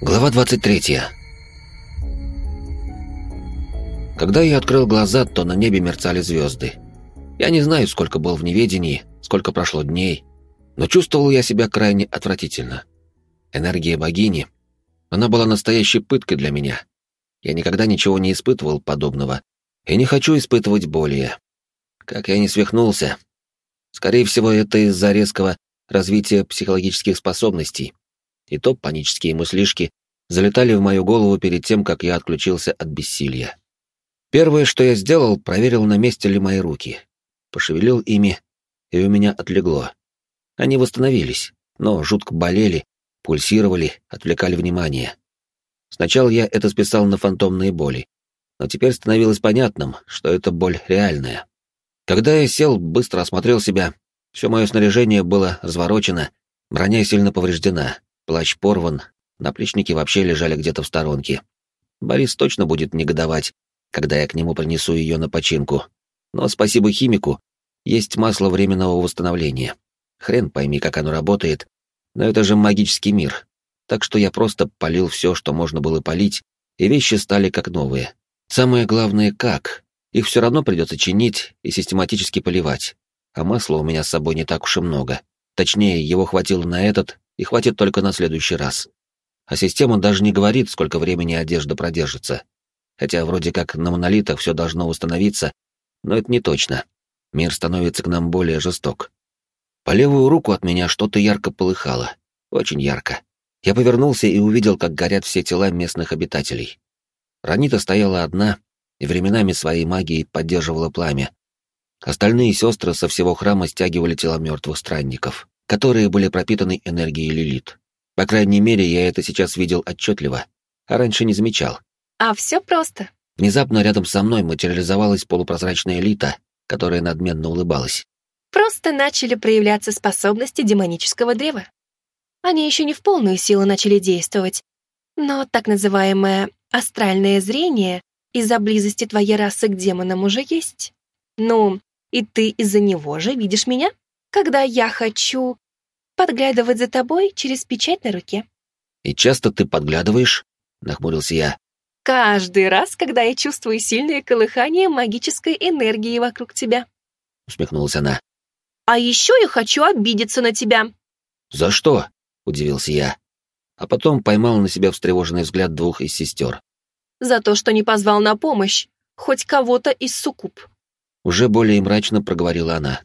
Глава 23. Когда я открыл глаза, то на небе мерцали звезды. Я не знаю, сколько был в неведении, сколько прошло дней, но чувствовал я себя крайне отвратительно. Энергия богини, она была настоящей пыткой для меня. Я никогда ничего не испытывал подобного и не хочу испытывать более. Как я не свихнулся. Скорее всего, это из-за резкого развития психологических способностей. И то панические мыслишки залетали в мою голову перед тем, как я отключился от бессилия. Первое, что я сделал, проверил, на месте ли мои руки. Пошевелил ими, и у меня отлегло. Они восстановились, но жутко болели, пульсировали, отвлекали внимание. Сначала я это списал на фантомные боли, но теперь становилось понятным, что это боль реальная. Когда я сел, быстро осмотрел себя. Все мое снаряжение было разворочено, броня сильно повреждена, плащ порван, наплечники вообще лежали где-то в сторонке. Борис точно будет негодовать, когда я к нему принесу ее на починку. Но спасибо химику, есть масло временного восстановления. Хрен пойми, как оно работает, но это же магический мир. Так что я просто полил все, что можно было полить, и вещи стали как новые. Самое главное, как. Их все равно придется чинить и систематически поливать. А масла у меня с собой не так уж и много. Точнее, его хватило на этот и хватит только на следующий раз. А система даже не говорит, сколько времени одежда продержится. Хотя вроде как на монолитах все должно установиться, но это не точно. Мир становится к нам более жесток. По левую руку от меня что-то ярко полыхало. Очень ярко. Я повернулся и увидел, как горят все тела местных обитателей. Ранита стояла одна и временами своей магией поддерживала пламя. Остальные сестры со всего храма стягивали тела мертвых странников, которые были пропитаны энергией Лилит. По крайней мере, я это сейчас видел отчетливо, а раньше не замечал. А все просто. Внезапно рядом со мной материализовалась полупрозрачная элита, которая надменно улыбалась. Просто начали проявляться способности демонического древа. Они еще не в полную силу начали действовать, но так называемое астральное зрение из-за близости твоей расы к демонам уже есть. Ну, и ты из-за него же видишь меня, когда я хочу подглядывать за тобой через печать на руке. «И часто ты подглядываешь?» — нахмурился я. Каждый раз, когда я чувствую сильное колыхание магической энергии вокруг тебя. Усмехнулась она. А еще я хочу обидеться на тебя. За что? Удивился я. А потом поймал на себя встревоженный взгляд двух из сестер. За то, что не позвал на помощь хоть кого-то из суккуб. Уже более мрачно проговорила она.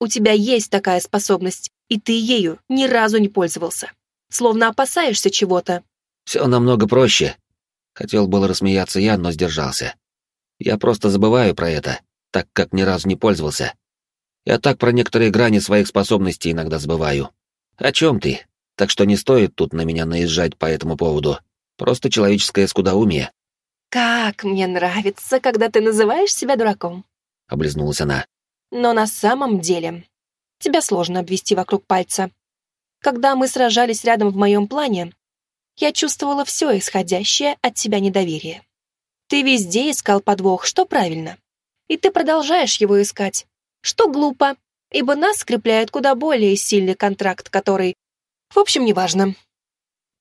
У тебя есть такая способность, и ты ею ни разу не пользовался. Словно опасаешься чего-то. Все намного проще, Хотел было рассмеяться я, но сдержался. Я просто забываю про это, так как ни разу не пользовался. Я так про некоторые грани своих способностей иногда забываю. О чем ты? Так что не стоит тут на меня наезжать по этому поводу. Просто человеческое скудоумие. «Как мне нравится, когда ты называешь себя дураком», — облизнулась она. «Но на самом деле тебя сложно обвести вокруг пальца. Когда мы сражались рядом в моем плане, я чувствовала все исходящее от тебя недоверие. Ты везде искал подвох, что правильно. И ты продолжаешь его искать, что глупо, ибо нас скрепляет куда более сильный контракт, который... В общем, неважно.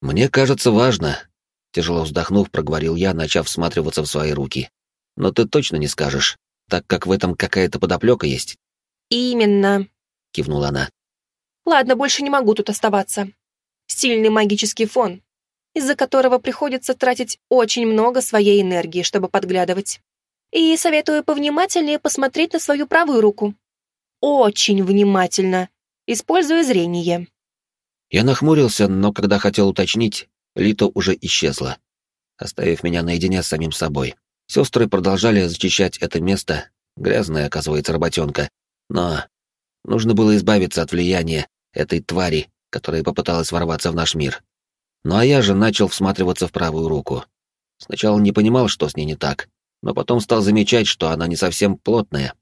«Мне кажется, важно», — тяжело вздохнув, проговорил я, начав всматриваться в свои руки. «Но ты точно не скажешь, так как в этом какая-то подоплека есть». «Именно», — кивнула она. «Ладно, больше не могу тут оставаться. Сильный магический фон, из-за которого приходится тратить очень много своей энергии, чтобы подглядывать. И советую повнимательнее посмотреть на свою правую руку. Очень внимательно, используя зрение. Я нахмурился, но когда хотел уточнить, Лита уже исчезла, оставив меня наедине с самим собой. Сестры продолжали зачищать это место, грязная, оказывается, работенка, но нужно было избавиться от влияния этой твари, которая попыталась ворваться в наш мир. Ну а я же начал всматриваться в правую руку. Сначала не понимал, что с ней не так, но потом стал замечать, что она не совсем плотная.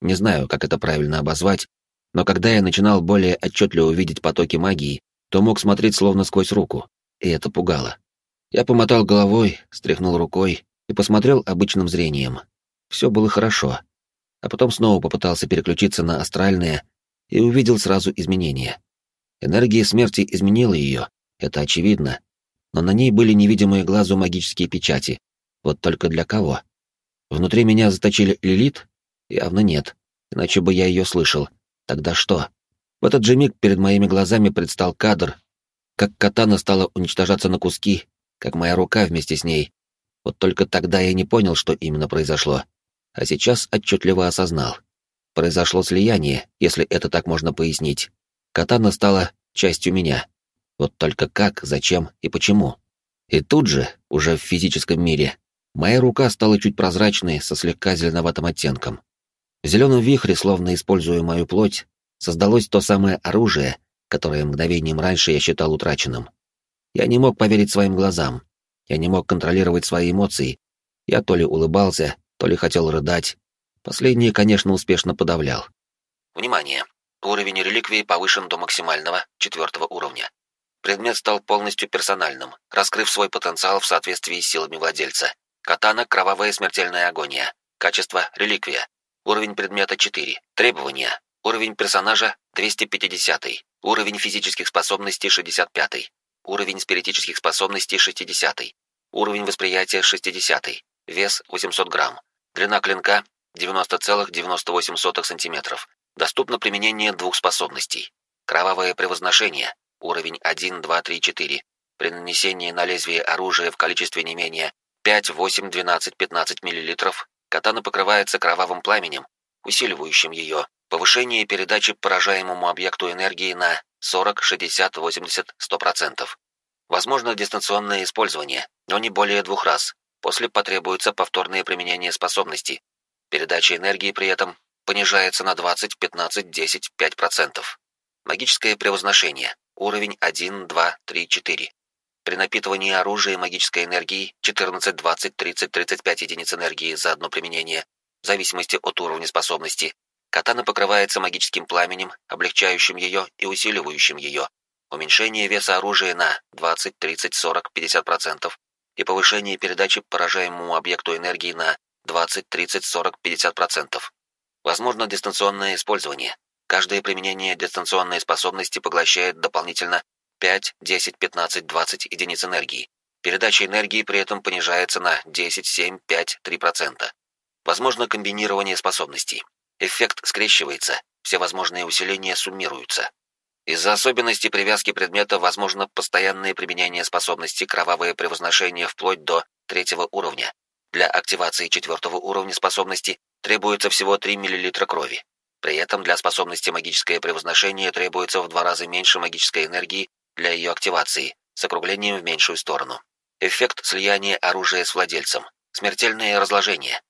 Не знаю, как это правильно обозвать, но когда я начинал более отчетливо видеть потоки магии, то мог смотреть словно сквозь руку, и это пугало. Я помотал головой, стряхнул рукой и посмотрел обычным зрением. Все было хорошо. А потом снова попытался переключиться на астральное и увидел сразу изменения. Энергия смерти изменила ее, это очевидно. но на ней были невидимые глазу магические печати. Вот только для кого? Внутри меня заточили Лилит? Явно нет, иначе бы я ее слышал. Тогда что? В этот же миг перед моими глазами предстал кадр, как катана стала уничтожаться на куски, как моя рука вместе с ней. Вот только тогда я не понял, что именно произошло, а сейчас отчетливо осознал. Произошло слияние, если это так можно пояснить. Катана стала частью меня. Вот только как, зачем и почему. И тут же, уже в физическом мире, моя рука стала чуть прозрачной, со слегка зеленоватым оттенком. В зеленом вихре, словно используя мою плоть, создалось то самое оружие, которое мгновением раньше я считал утраченным. Я не мог поверить своим глазам. Я не мог контролировать свои эмоции. Я то ли улыбался, то ли хотел рыдать. Последнее, конечно, успешно подавлял. Внимание! Уровень реликвии повышен до максимального, четвертого уровня. Предмет стал полностью персональным, раскрыв свой потенциал в соответствии с силами владельца. Катана — кровавая смертельная агония. Качество — реликвия. Уровень предмета 4. Требования. Уровень персонажа 250. Уровень физических способностей 65. Уровень спиритических способностей 60. Уровень восприятия 60. Вес 800 грамм. Длина клинка 90,98 сантиметров. Доступно применение двух способностей. Кровавое превозношение. Уровень 1, 2, 3, 4. При нанесении на лезвие оружия в количестве не менее 5, 8, 12, 15 мл катана покрывается кровавым пламенем, усиливающим ее. Повышение передачи поражаемому объекту энергии на 40, 60, 80, 100%. Возможно дистанционное использование, но не более двух раз. После потребуется повторное применение способности. Передача энергии при этом понижается на 20, 15, 10, 5%. Магическое превозношение. Уровень 1, 2, 3, 4. При напитывании оружия магической энергии 14, 20, 30, 35 единиц энергии за одно применение, в зависимости от уровня способности, катана покрывается магическим пламенем, облегчающим ее и усиливающим ее. Уменьшение веса оружия на 20, 30, 40, 50% и повышение передачи поражаемому объекту энергии на 20, 30, 40, 50%. Возможно дистанционное использование. Каждое применение дистанционной способности поглощает дополнительно 5, 10, 15, 20 единиц энергии. Передача энергии при этом понижается на 10, 7, 5, 3%. Возможно комбинирование способностей. Эффект скрещивается, все возможные усиления суммируются. Из-за особенностей привязки предмета возможно постоянное применение способности кровавое превозношение вплоть до третьего уровня. Для активации четвертого уровня способности требуется всего 3 мл крови. При этом для способности магическое превозношение требуется в два раза меньше магической энергии для ее активации, с округлением в меньшую сторону. Эффект слияния оружия с владельцем. Смертельное разложение.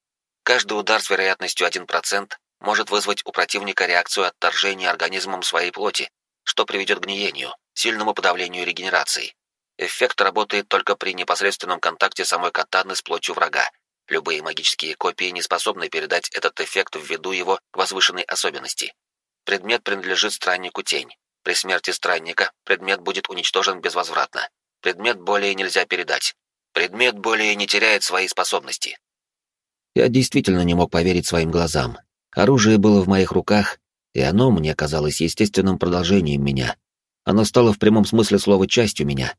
Каждый удар с вероятностью 1% может вызвать у противника реакцию отторжения организмом своей плоти, что приведет к гниению, сильному подавлению регенерации. Эффект работает только при непосредственном контакте самой катаны с плотью врага. Любые магические копии не способны передать этот эффект ввиду его возвышенной особенности. Предмет принадлежит страннику тень. При смерти странника предмет будет уничтожен безвозвратно. Предмет более нельзя передать. Предмет более не теряет свои способности. Я действительно не мог поверить своим глазам. Оружие было в моих руках, и оно мне казалось естественным продолжением меня. Оно стало в прямом смысле слова частью меня.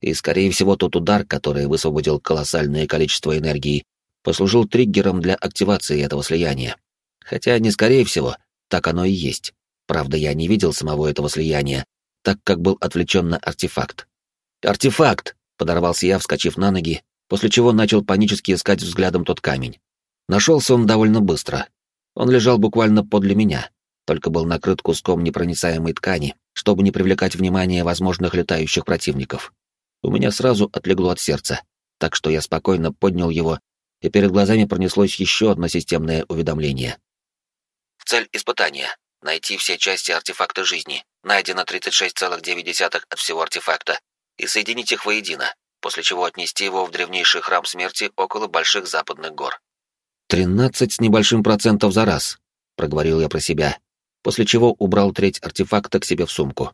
И, скорее всего, тот удар, который высвободил колоссальное количество энергии, послужил триггером для активации этого слияния. Хотя не скорее всего, так оно и есть. Правда, я не видел самого этого слияния, так как был отвлечен на артефакт. «Артефакт!» — подорвался я, вскочив на ноги, после чего начал панически искать взглядом тот камень. Нашелся он довольно быстро. Он лежал буквально подле меня, только был накрыт куском непроницаемой ткани, чтобы не привлекать внимание возможных летающих противников. У меня сразу отлегло от сердца, так что я спокойно поднял его, и перед глазами пронеслось еще одно системное уведомление. Цель испытания найти все части артефакта жизни, найдено 36,9 от всего артефакта, и соединить их воедино, после чего отнести его в древнейший храм смерти около Больших Западных гор. «Тринадцать с небольшим процентов за раз», — проговорил я про себя, после чего убрал треть артефакта к себе в сумку.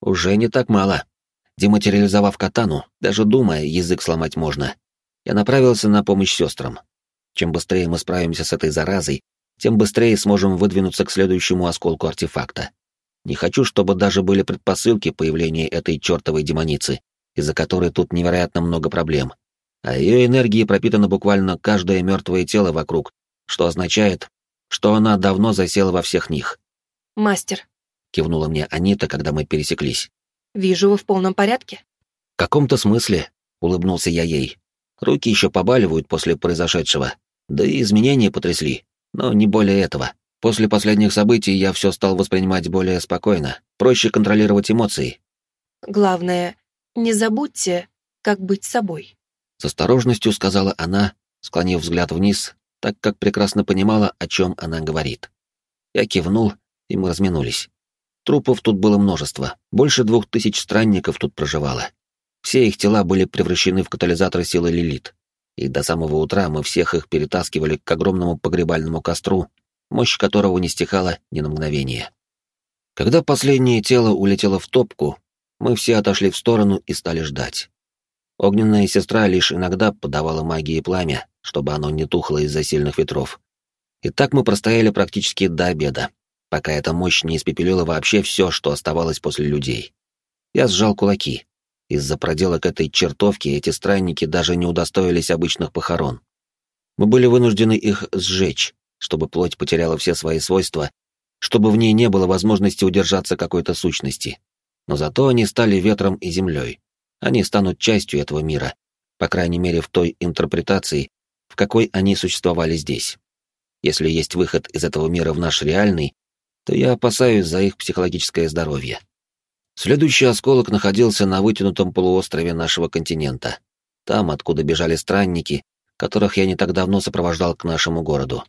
«Уже не так мало». Дематериализовав катану, даже думая, язык сломать можно, я направился на помощь сестрам. Чем быстрее мы справимся с этой заразой, тем быстрее сможем выдвинуться к следующему осколку артефакта. Не хочу, чтобы даже были предпосылки появления этой чертовой демоницы. из-за которой тут невероятно много проблем. А ее энергией пропитано буквально каждое мертвое тело вокруг, что означает, что она давно засела во всех них. «Мастер», — кивнула мне Анита, когда мы пересеклись. «Вижу, вы в полном порядке?» «В каком-то смысле», — улыбнулся я ей. Руки еще побаливают после произошедшего, да и изменения потрясли, но не более этого. После последних событий я все стал воспринимать более спокойно, проще контролировать эмоции. «Главное, не забудьте, как быть собой», — с осторожностью сказала она, склонив взгляд вниз, так как прекрасно понимала, о чем она говорит. Я кивнул, и мы разминулись. Трупов тут было множество, больше двух тысяч странников тут проживало. Все их тела были превращены в катализаторы силы Лилит, и до самого утра мы всех их перетаскивали к огромному погребальному костру, мощь которого не стихала ни на мгновение. Когда последнее тело улетело в топку, мы все отошли в сторону и стали ждать. Огненная сестра лишь иногда подавала магии пламя, чтобы оно не тухло из-за сильных ветров. И так мы простояли практически до обеда, пока эта мощь не испепелила вообще все, что оставалось после людей. Я сжал кулаки. Из-за проделок этой чертовки эти странники даже не удостоились обычных похорон. Мы были вынуждены их сжечь, чтобы плоть потеряла все свои свойства, чтобы в ней не было возможности удержаться какой-то сущности. Но зато они стали ветром и землей. Они станут частью этого мира, по крайней мере в той интерпретации, в какой они существовали здесь. Если есть выход из этого мира в наш реальный, то я опасаюсь за их психологическое здоровье. Следующий осколок находился на вытянутом полуострове нашего континента, там, откуда бежали странники, которых я не так давно сопровождал к нашему городу.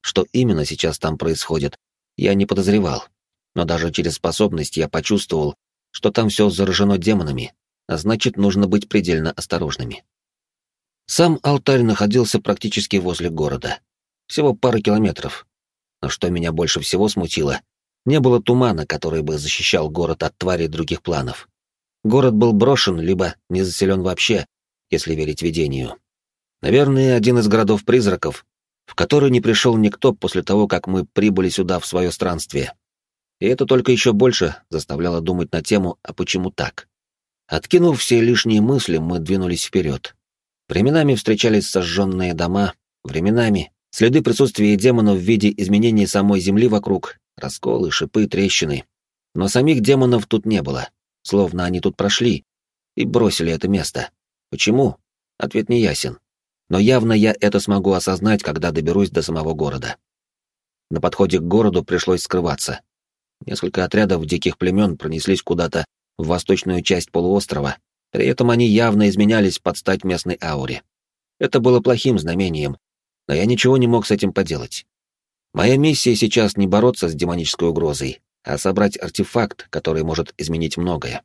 Что именно сейчас там происходит, я не подозревал, но даже через способность я почувствовал, что там все заражено демонами, а значит, нужно быть предельно осторожными. Сам алтарь находился практически возле города. Всего пара километров. Но что меня больше всего смутило, не было тумана, который бы защищал город от тварей других планов. Город был брошен, либо не заселен вообще, если верить видению. Наверное, один из городов-призраков, в который не пришел никто после того, как мы прибыли сюда в свое странствие. И это только еще больше заставляло думать на тему «а почему так?». Откинув все лишние мысли, мы двинулись вперед. Временами встречались сожженные дома, временами следы присутствия демонов в виде изменений самой земли вокруг, Расколы, шипы, трещины. Но самих демонов тут не было, словно они тут прошли и бросили это место. Почему? Ответ не ясен. Но явно я это смогу осознать, когда доберусь до самого города. На подходе к городу пришлось скрываться. Несколько отрядов диких племен пронеслись куда-то в восточную часть полуострова, при этом они явно изменялись под стать местной ауре. Это было плохим знамением, но я ничего не мог с этим поделать. Моя миссия сейчас не бороться с демонической угрозой, а собрать артефакт, который может изменить многое.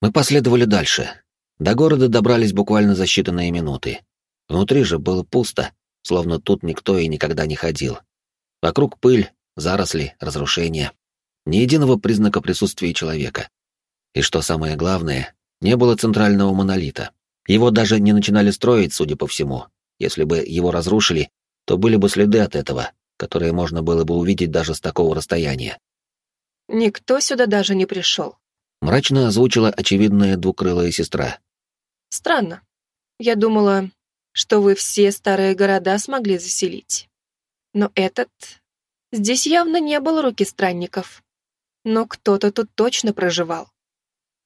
Мы последовали дальше. До города добрались буквально за считанные минуты. Внутри же было пусто, словно тут никто и никогда не ходил. Вокруг пыль, заросли, разрушения. Ни единого признака присутствия человека. И что самое главное, не было центрального монолита. Его даже не начинали строить, судя по всему. Если бы его разрушили, то были бы следы от этого, которые можно было бы увидеть даже с такого расстояния. «Никто сюда даже не пришел», — мрачно озвучила очевидная двукрылая сестра. «Странно. Я думала, что вы все старые города смогли заселить. Но этот... Здесь явно не было руки странников. Но кто-то тут точно проживал».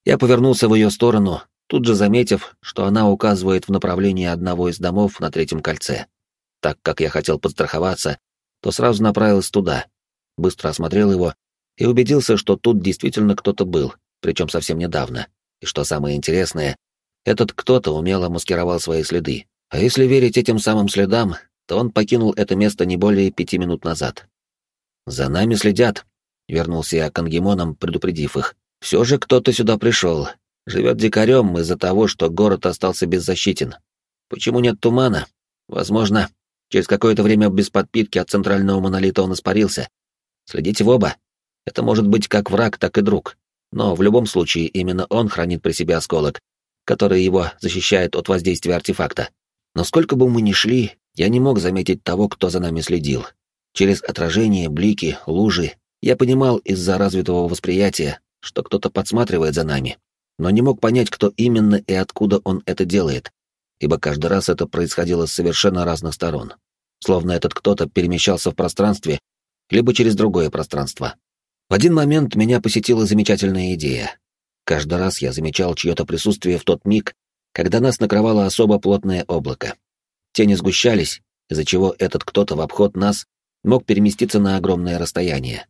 Я повернулся в ее сторону, тут же заметив, что она указывает в направлении одного из домов на третьем кольце. Так как я хотел подстраховаться, то сразу направился туда, быстро осмотрел его и убедился, что тут действительно кто-то был, причем совсем недавно. И что самое интересное, этот кто-то умело маскировал свои следы. А если верить этим самым следам, то он покинул это место не более пяти минут назад. «За нами следят», — вернулся я к ангемонам, предупредив их. «Все же кто-то сюда пришел. Живет дикарем из-за того, что город остался беззащитен. Почему нет тумана? Возможно, Через какое-то время без подпитки от центрального монолита он испарился. Следите в оба. Это может быть как враг, так и друг. Но в любом случае именно он хранит при себе осколок, который его защищает от воздействия артефакта. Но сколько бы мы ни шли, я не мог заметить того, кто за нами следил. Через отражение, блики, лужи я понимал из-за развитого восприятия, что кто-то подсматривает за нами. Но не мог понять, кто именно и откуда он это делает, ибо каждый раз это происходило с совершенно разных сторон. Словно этот кто-то перемещался в пространстве, либо через другое пространство. В один момент меня посетила замечательная идея. Каждый раз я замечал чье-то присутствие в тот миг, когда нас накрывало особо плотное облако. Тени сгущались, из-за чего этот кто-то в обход нас мог переместиться на огромное расстояние.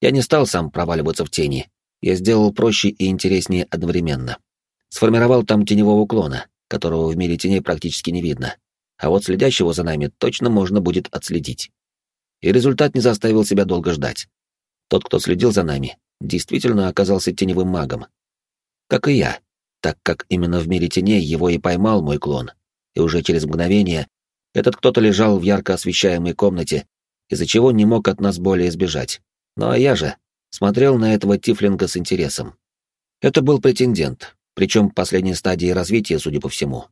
Я не стал сам проваливаться в тени, я сделал проще и интереснее одновременно. Сформировал там теневого уклона, которого в мире теней практически не видно, а вот следящего за нами точно можно будет отследить. И результат не заставил себя долго ждать. Тот, кто следил за нами, действительно оказался теневым магом. Как и я, так как именно в мире теней его и поймал мой клон, и уже через мгновение этот кто-то лежал в ярко освещаемой комнате, из-за чего не мог от нас более избежать. Ну а я же смотрел на этого тифлинга с интересом. Это был претендент, причем последней стадии развития, судя по всему.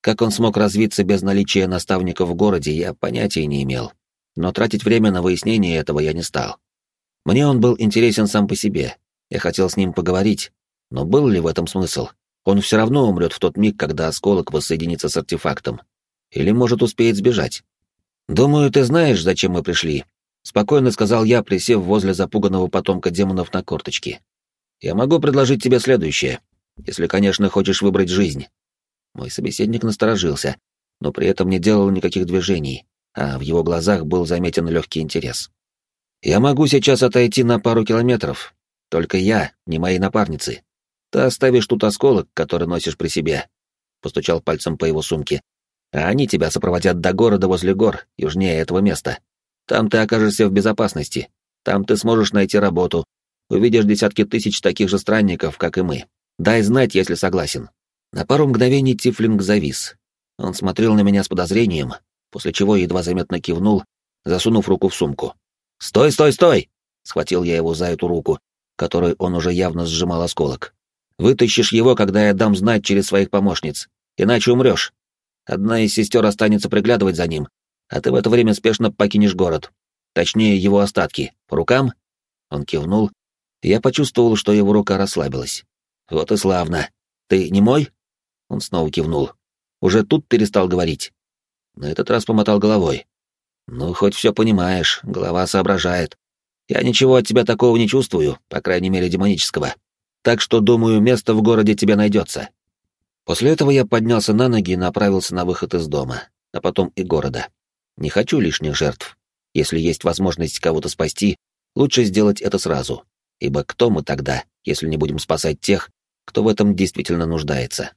Как он смог развиться без наличия наставника в городе, я понятия не имел. Но тратить время на выяснение этого я не стал. Мне он был интересен сам по себе. Я хотел с ним поговорить, но был ли в этом смысл? Он все равно умрет в тот миг, когда осколок воссоединится с артефактом. Или может успеет сбежать. «Думаю, ты знаешь, зачем мы пришли», — спокойно сказал я, присев возле запуганного потомка демонов на корточки. «Я могу предложить тебе следующее, если, конечно, хочешь выбрать жизнь». Мой собеседник насторожился, но при этом не делал никаких движений, а в его глазах был заметен легкий интерес. «Я могу сейчас отойти на пару километров, только я, не мои напарницы. Ты оставишь тут осколок, который носишь при себе», — постучал пальцем по его сумке, а они тебя сопроводят до города возле гор, южнее этого места. Там ты окажешься в безопасности. Там ты сможешь найти работу. Увидишь десятки тысяч таких же странников, как и мы. Дай знать, если согласен». На пару мгновений Тифлинг завис. Он смотрел на меня с подозрением, после чего едва заметно кивнул, засунув руку в сумку. «Стой, стой, стой!» — схватил я его за эту руку, которой он уже явно сжимал осколок. «Вытащишь его, когда я дам знать через своих помощниц, иначе умрешь. Одна из сестер останется приглядывать за ним, а ты в это время спешно покинешь город. Точнее, его остатки. По рукам?» Он кивнул. Я почувствовал, что его рука расслабилась. «Вот и славно. Ты не мой?» Он снова кивнул. «Уже тут перестал говорить». На этот раз помотал головой. «Ну, хоть все понимаешь, голова соображает. Я ничего от тебя такого не чувствую, по крайней мере, демонического. Так что, думаю, место в городе тебе найдется. После этого я поднялся на ноги и направился на выход из дома, а потом и города. Не хочу лишних жертв. Если есть возможность кого-то спасти, лучше сделать это сразу. Ибо кто мы тогда, если не будем спасать тех, кто в этом действительно нуждается?